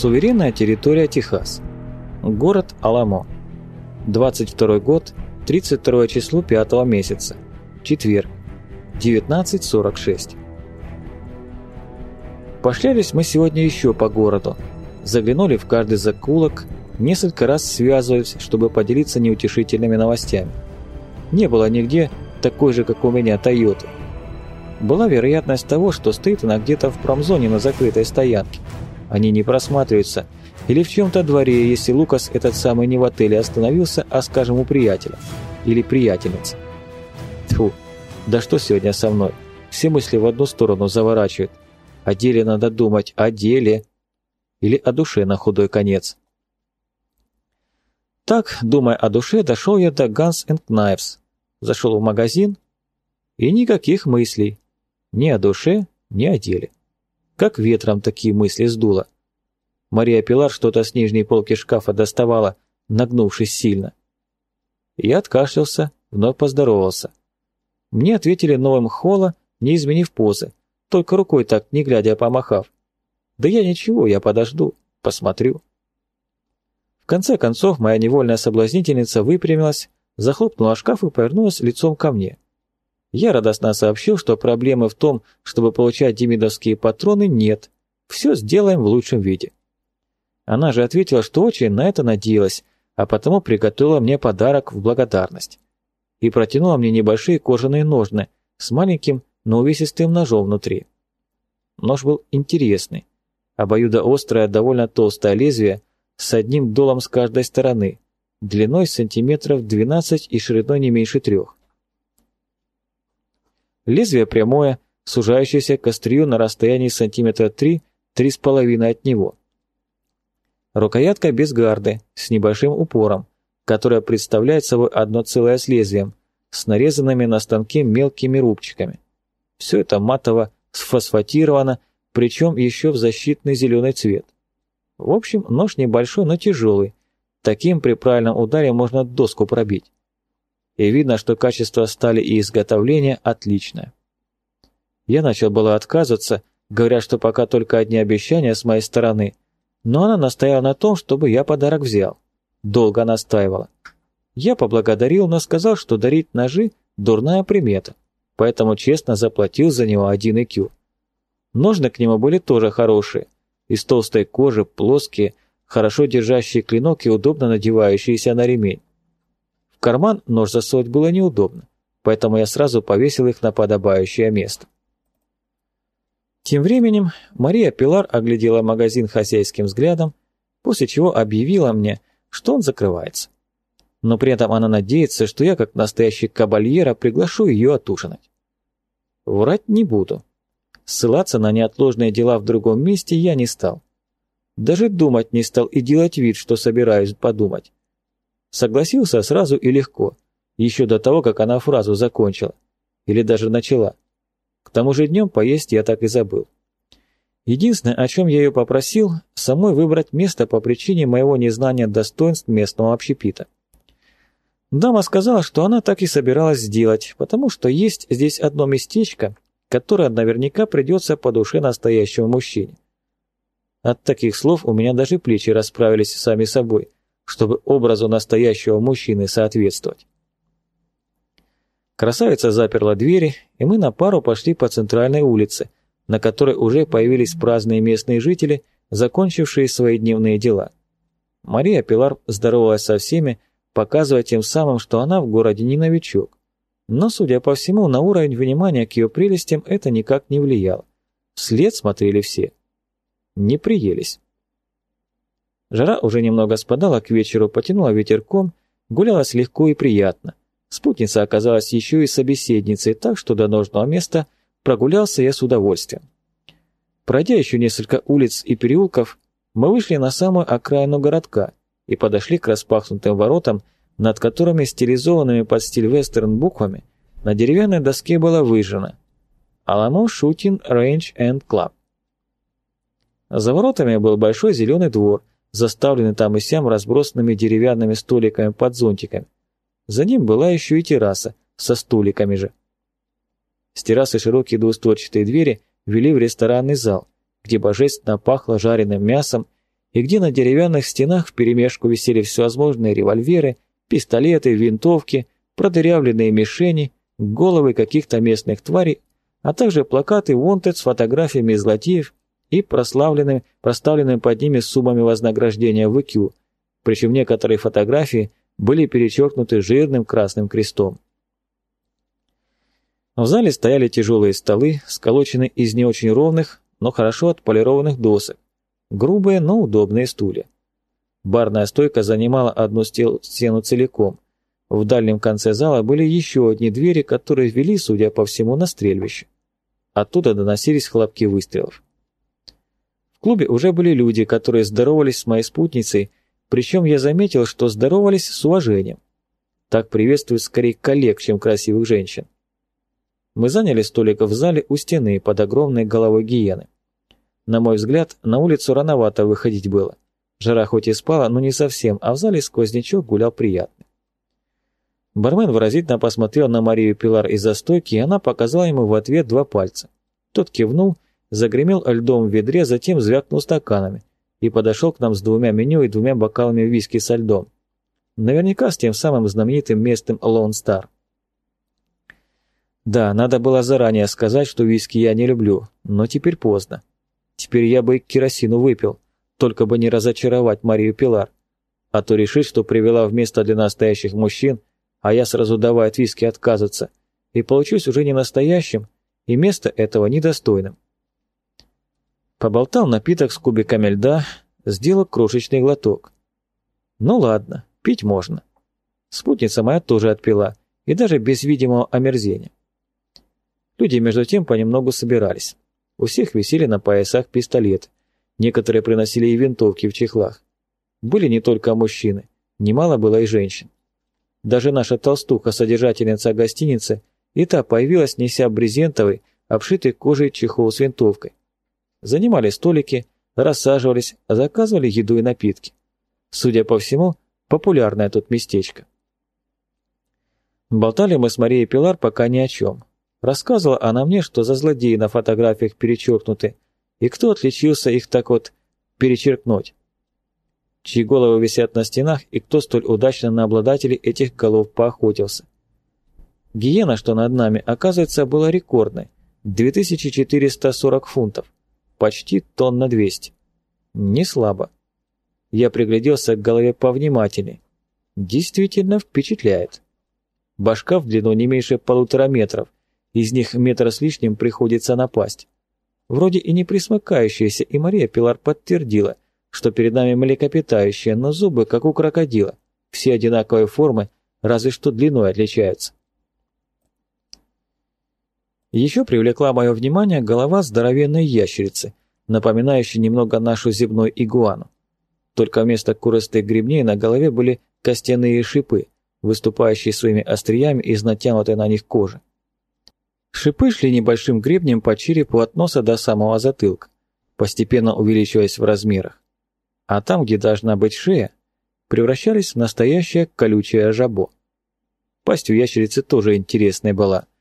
Суверенная территория Техас. Город Аламо. 22 год, 32 число 5 месяца. Четверг. 19.46. Пошлялись мы сегодня еще по городу. Заглянули в каждый закулок, несколько раз связывались, чтобы поделиться неутешительными новостями. Не было нигде такой же, как у меня, Тойоты. Была вероятность того, что стоит она где-то в промзоне на закрытой стоянке. Они не просматриваются. Или в чем-то дворе, если Лукас этот самый не в отеле остановился, а, скажем, у приятеля. Или приятельницы. Тьфу, да что сегодня со мной? Все мысли в одну сторону заворачивают. О деле надо думать, о деле. Или о душе на худой конец. Так, думая о душе, дошел я до Guns and Knives. Зашел в магазин, и никаких мыслей. Ни о душе, ни о деле. Как ветром такие мысли сдуло. Мария Пилар что-то с нижней полки шкафа доставала, нагнувшись сильно. Я откашлялся, вновь поздоровался. Мне ответили новым холла, не изменив позы, только рукой так, не глядя, помахав. Да я ничего, я подожду, посмотрю. В конце концов, моя невольная соблазнительница выпрямилась, захлопнула шкаф и повернулась лицом ко мне. Я радостно сообщил, что проблемы в том, чтобы получать демидовские патроны, нет. Все сделаем в лучшем виде. Она же ответила, что очень на это надеялась, а потому приготовила мне подарок в благодарность. И протянула мне небольшие кожаные ножны с маленьким, но увесистым ножом внутри. Нож был интересный. Обоюдоострое, довольно толстое лезвие с одним долом с каждой стороны, длиной сантиметров 12 и шириной не меньше трех. Лезвие прямое, сужающееся к острию на расстоянии сантиметра 3-3,5 от него. Рукоятка без гарды, с небольшим упором, которая представляет собой одно целое с лезвием, с нарезанными на станке мелкими рубчиками. Все это матово сфосфатировано, причем еще в защитный зеленый цвет. В общем, нож небольшой, но тяжелый. Таким при правильном ударе можно доску пробить и видно, что качество стали и изготовления отличное. Я начал было отказываться, говоря, что пока только одни обещания с моей стороны, но она настояла на том, чтобы я подарок взял. Долго настаивала. Я поблагодарил, но сказал, что дарить ножи – дурная примета, поэтому честно заплатил за него один IQ. Ножны к нему были тоже хорошие, из толстой кожи, плоские, хорошо держащие клинок и удобно надевающиеся на ремень. В карман нож засовывать было неудобно, поэтому я сразу повесил их на подобающее место. Тем временем Мария Пилар оглядела магазин хозяйским взглядом, после чего объявила мне, что он закрывается. Но при этом она надеется, что я, как настоящий кабальера, приглашу ее отужинать. Врать не буду. Ссылаться на неотложные дела в другом месте я не стал. Даже думать не стал и делать вид, что собираюсь подумать. Согласился сразу и легко, еще до того, как она фразу закончила. Или даже начала. К тому же днем поесть я так и забыл. Единственное, о чем я ее попросил, самой выбрать место по причине моего незнания достоинств местного общепита. Дама сказала, что она так и собиралась сделать, потому что есть здесь одно местечко, которое наверняка придется по душе настоящему мужчине. От таких слов у меня даже плечи расправились сами собой – чтобы образу настоящего мужчины соответствовать. Красавица заперла двери, и мы на пару пошли по центральной улице, на которой уже появились праздные местные жители, закончившие свои дневные дела. Мария Пилар здоровалась со всеми, показывая тем самым, что она в городе не новичок. Но, судя по всему, на уровень внимания к ее прелестям это никак не влияло. Вслед смотрели все. Не приелись. Жара уже немного спадала к вечеру, потянула ветерком, гулялась легко и приятно. Спутница оказалась еще и собеседницей, так что до нужного места прогулялся я с удовольствием. Пройдя еще несколько улиц и переулков, мы вышли на самую окраину городка и подошли к распахнутым воротам, над которыми стилизованными под стиль вестерн буквами на деревянной доске было выжжено «Алamo Shooting Range and Club». За воротами был большой зеленый двор – заставленный там и сям разбросанными деревянными столиками под зонтиками. За ним была еще и терраса со столиками же. С террасы широкие двустворчатые двери вели в ресторанный зал, где божественно пахло жареным мясом и где на деревянных стенах вперемешку висели всевозможные револьверы, пистолеты, винтовки, продырявленные мишени, головы каких-то местных тварей, а также плакаты Wanted с фотографиями злодеев и прославленными, проставленными под ними суммами вознаграждения в ИКЮ, причем некоторые фотографии были перечеркнуты жирным красным крестом. В зале стояли тяжелые столы, сколоченные из не очень ровных, но хорошо отполированных досок, грубые, но удобные стулья. Барная стойка занимала одну стену целиком. В дальнем конце зала были еще одни двери, которые вели, судя по всему, на стрельбище. Оттуда доносились хлопки выстрелов. В клубе уже были люди, которые здоровались с моей спутницей, причем я заметил, что здоровались с уважением. Так приветствуют скорее коллег, чем красивых женщин. Мы заняли столик в зале у стены под огромной головой гиены. На мой взгляд, на улицу рановато выходить было. Жара хоть и спала, но не совсем, а в зале сквознячок гулял приятный. Бармен выразительно посмотрел на Марию Пилар из-за стойки, и она показала ему в ответ два пальца. Тот кивнул, загремел льдом в ведре, затем звякнул стаканами и подошел к нам с двумя меню и двумя бокалами виски со льдом. Наверняка с тем самым знаменитым местом Lone Star. Да, надо было заранее сказать, что виски я не люблю, но теперь поздно. Теперь я бы керосину выпил, только бы не разочаровать Марию Пилар. А то решит, что привела в место для настоящих мужчин, а я сразу давай от виски отказываться, и получусь уже не настоящим, и место этого недостойным. Поболтал напиток с кубиками льда, сделал крошечный глоток. Ну ладно, пить можно. Спутница моя тоже отпила, и даже без видимого омерзения. Люди между тем понемногу собирались. У всех висели на поясах пистолеты. Некоторые приносили и винтовки в чехлах. Были не только мужчины, немало было и женщин. Даже наша толстуха, содержательница гостиницы, и та появилась, неся брезентовый, обшитый кожей чехол с винтовкой. Занимали столики, рассаживались, заказывали еду и напитки. Судя по всему, популярное тут местечко. Болтали мы с Марией Пилар пока ни о чем. Рассказывала она мне, что за злодеи на фотографиях перечеркнуты, и кто отличился их так вот перечеркнуть. Чьи головы висят на стенах, и кто столь удачно на обладателей этих голов поохотился. Гиена, что над нами, оказывается, была рекордной – 2440 фунтов почти тонна 200. Не слабо. Я пригляделся к голове повнимательней. Действительно впечатляет. Башка в длину не меньше полутора метров, из них метра с лишним приходится напасть. Вроде и не присмыкающаяся, и Мария Пилар подтвердила, что перед нами млекопитающее, но зубы, как у крокодила, все одинаковой формы, разве что длиной отличаются. Еще привлекла мое внимание голова здоровенной ящерицы, напоминающей немного нашу земную игуану. Только вместо курыстых гребней на голове были костяные шипы, выступающие своими остриями из натянутой на них кожи. Шипы шли небольшим гребнем по черепу от носа до самого затылка, постепенно увеличиваясь в размерах. А там, где должна быть шея, превращались в настоящее колючее жабо. Пасть у ящерицы тоже интересная была –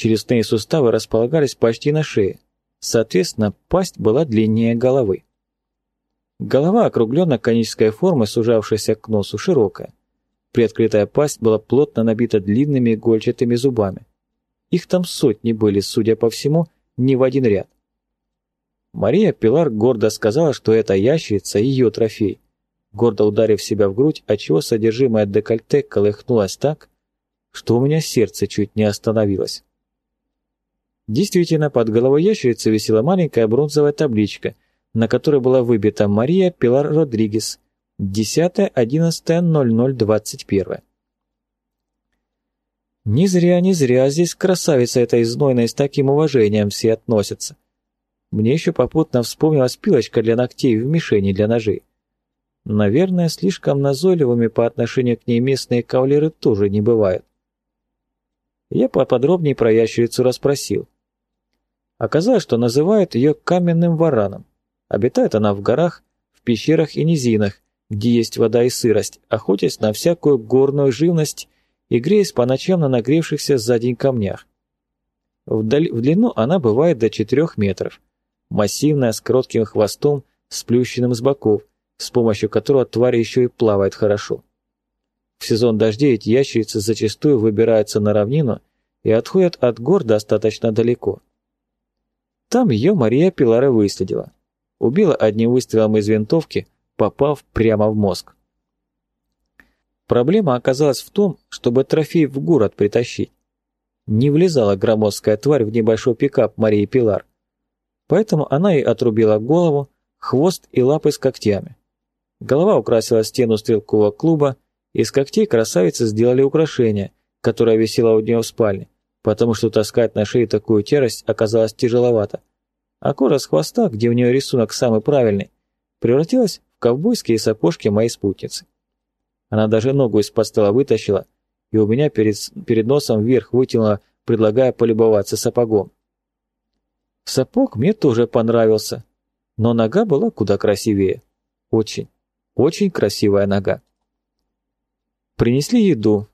Челюстные суставы располагались почти на шее. Соответственно, пасть была длиннее головы. Голова округленно-конической формы, сужавшаяся к носу, широкая. Приоткрытая пасть была плотно набита длинными игольчатыми зубами. Их там сотни были, судя по всему, не в один ряд. Мария Пилар гордо сказала, что эта ящерица – ее трофей, гордо ударив себя в грудь, отчего содержимое декольте колыхнулось так, что у меня сердце чуть не остановилось. Действительно, под головой ящерицы висела маленькая бронзовая табличка, на которой была выбита Мария Пилар Родригес, 10.11.0021. Не зря, не зря здесь красавица этой знойной с таким уважением все относятся. Мне еще попутно вспомнилась пилочка для ногтей в мишени для ножей. Наверное, слишком назойливыми по отношению к ней местные кавалеры тоже не бывают. Я поподробнее про ящерицу расспросил. Оказалось, что называют ее каменным вараном. Обитает она в горах, в пещерах и низинах, где есть вода и сырость, охотясь на всякую горную живность и греясь по ночам на нагревшихся за день камнях. В, даль... в длину она бывает до 4 метров. Массивная, с коротким хвостом, сплющенным с боков, с помощью которого тварь еще и плавает хорошо. В сезон дождей эти ящерицы зачастую выбираются на равнину и отходят от гор достаточно далеко. Там ее Мария Пилара выследила. Убила одним выстрелом из винтовки, попав прямо в мозг. Проблема оказалась в том, чтобы трофей в город притащить. Не влезала громоздкая тварь в небольшой пикап Марии Пилар. Поэтому она и отрубила голову, хвост и лапы с когтями. Голова украсила стену стрелкового клуба, из когтей красавицы сделали украшение, которое висело у нее в спальне, потому что таскать на шее такую терость оказалось тяжеловато. А кожа с хвоста, где у нее рисунок самый правильный, превратилась в ковбойские сапожки моей спутницы. Она даже ногу из-под стола вытащила, и у меня перед, перед носом вверх вытянула, предлагая полюбоваться сапогом. Сапог мне тоже понравился, но нога была куда красивее. Очень, очень красивая нога. Принесли еду,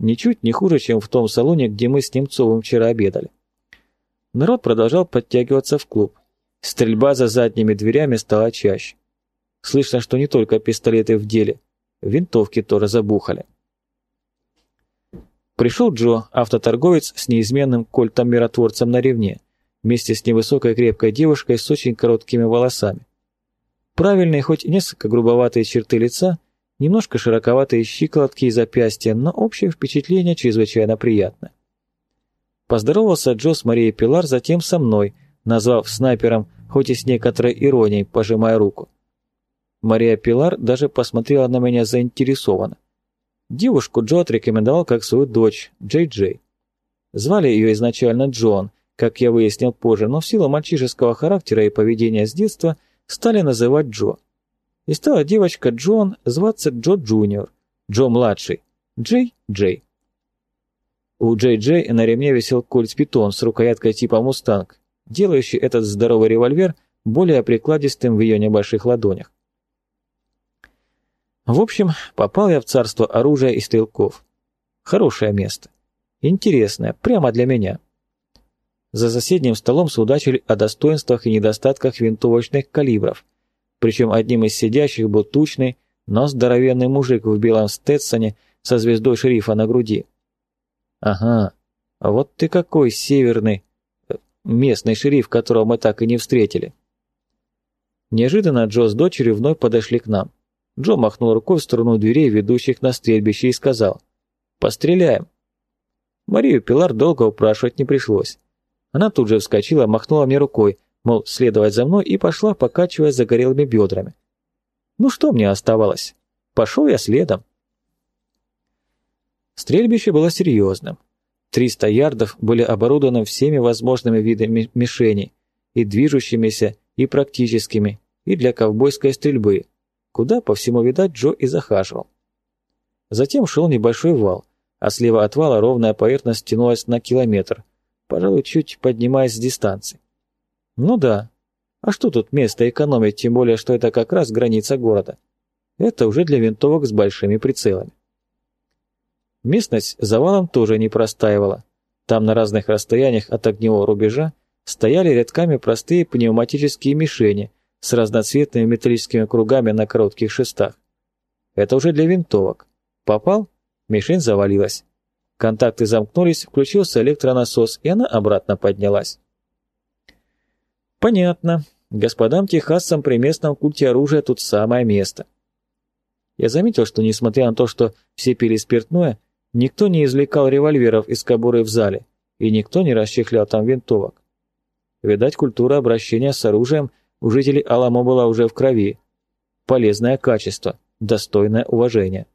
ничуть не хуже, чем в том салоне, где мы с Немцовым вчера обедали. Народ продолжал подтягиваться в клуб. Стрельба за задними дверями стала чаще. Слышно, что не только пистолеты в деле, винтовки тоже забухали. Пришел Джо, автоторговец с неизменным кольтом-миротворцем на ревне, вместе с невысокой крепкой девушкой с очень короткими волосами. Правильные, хоть несколько грубоватые черты лица, немножко широковатые щиколотки и запястья, но общее впечатление чрезвычайно приятное. Поздоровался Джо с Марией Пилар, затем со мной, назвав снайпером, хоть и с некоторой иронией, пожимая руку. Мария Пилар даже посмотрела на меня заинтересованно. Девушку Джо отрекомендовал как свою дочь, Джей Джей. Звали ее изначально Джон, как я выяснил позже, но в силу мальчишеского характера и поведения с детства стали называть Джо. И стала девочка Джон зваться Джо Джуниор, Джо младший, Джей Джей. У Джей Джей на ремне висел кольт питон с рукояткой типа «Мустанг», делающий этот здоровый револьвер более прикладистым в ее небольших ладонях. В общем, попал я в царство оружия и стрелков. Хорошее место. Интересное, прямо для меня. За соседним столом судачили о достоинствах и недостатках винтовочных калибров. Причем одним из сидящих был тучный, но здоровенный мужик в белом стетсоне со звездой шерифа на груди. Ага, вот ты какой северный, э, местный шериф, которого мы так и не встретили. Неожиданно Джо с дочерью вновь подошли к нам. Джо махнул рукой в сторону дверей, ведущих на стрельбище, и сказал «Постреляем». Марию Пилар долго упрашивать не пришлось. Она тут же вскочила, махнула мне рукой, мол, следовать за мной, и пошла, покачивая загорелыми бедрами. Ну что мне оставалось? Пошел я следом. Стрельбище было серьезным. Триста ярдов были оборудованы всеми возможными видами мишеней, и движущимися, и практическими, и для ковбойской стрельбы, куда, по всему видать, Джо и захаживал. Затем шел небольшой вал, а слева от вала ровная поверхность тянулась на километр, пожалуй, чуть поднимаясь с дистанции. Ну да, а что тут место экономить, тем более, что это как раз граница города. Это уже для винтовок с большими прицелами. Местность за валом тоже не простаивала. Там на разных расстояниях от огневого рубежа стояли рядками простые пневматические мишени с разноцветными металлическими кругами на коротких шестах. Это уже для винтовок. Попал, мишень завалилась. Контакты замкнулись, включился электронасос, и она обратно поднялась. Понятно. Господам техасцам при местном культе оружия тут самое место. Я заметил, что несмотря на то, что все пили спиртное, никто не извлекал револьверов из кобуры в зале, и никто не расчехлял там винтовок. Видать, культура обращения с оружием у жителей Аламо была уже в крови. Полезное качество, достойное уважения.